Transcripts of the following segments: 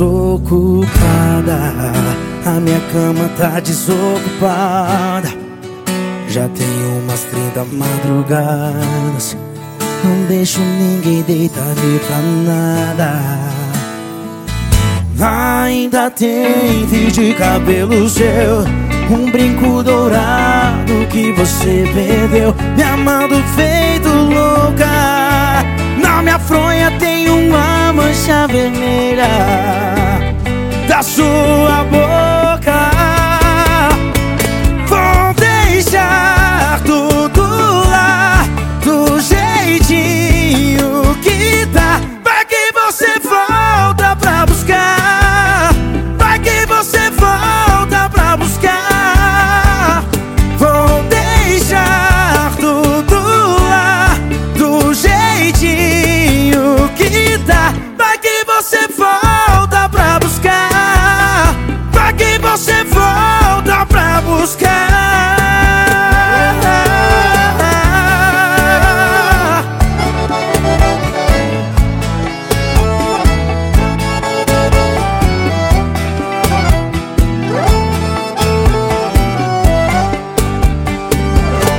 ocupada. A minha cama tá desocupada. Já tem umas 30 madrugadas. Não deixo ninguém deitar ali pra nada. Ainda tem fio de cabelo seu. Um brinco dourado que você perdeu. Me amando feito louca. Vermelha da sua boca.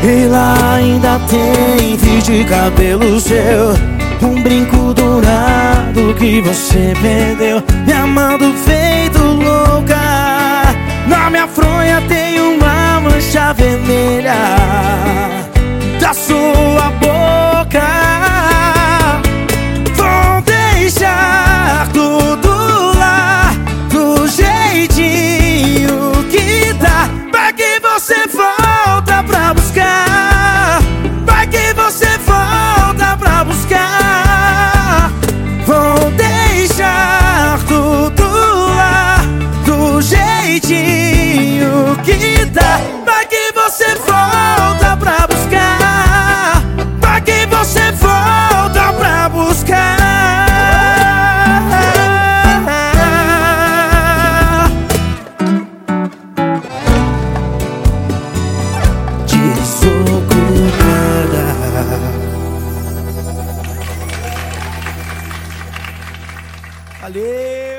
E lá ainda tem fio de cabelo seu Um brinco dourado que você perdeu. Me amando feito louca Na minha fronha tem uma mancha vermelha Valeu!